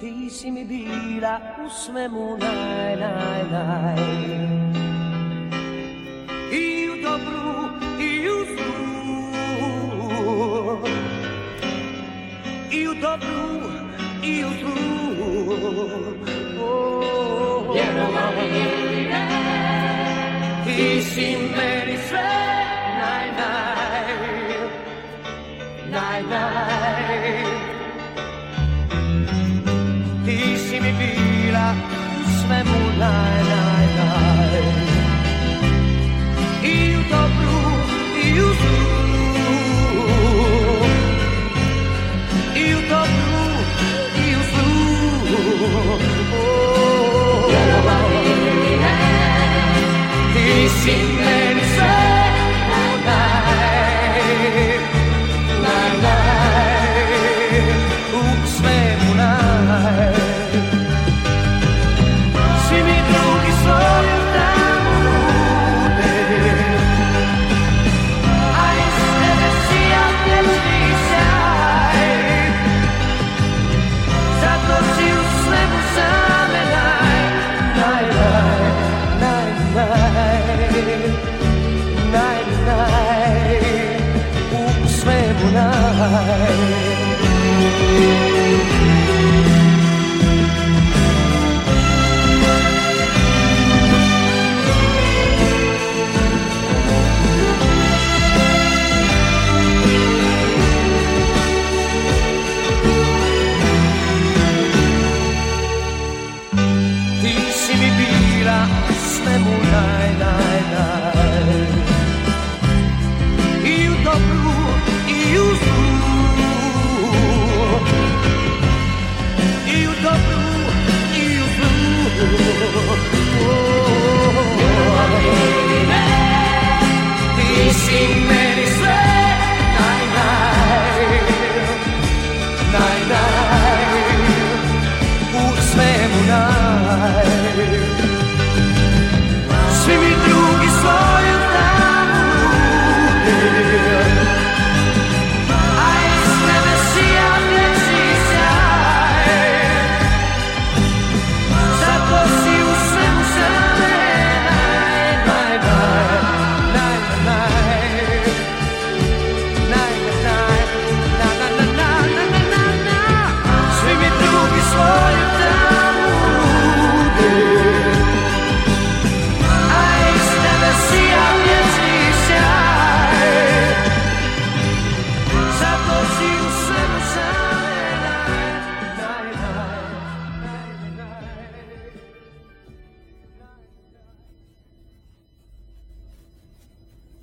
Ti si mi bila u svemu naj, naj, naj I u dobru i u zlu I u dobru i u zlu oh, Vjerovali ili ne Ti si meni sve u svemu Ti si mi bila, sne mu 我。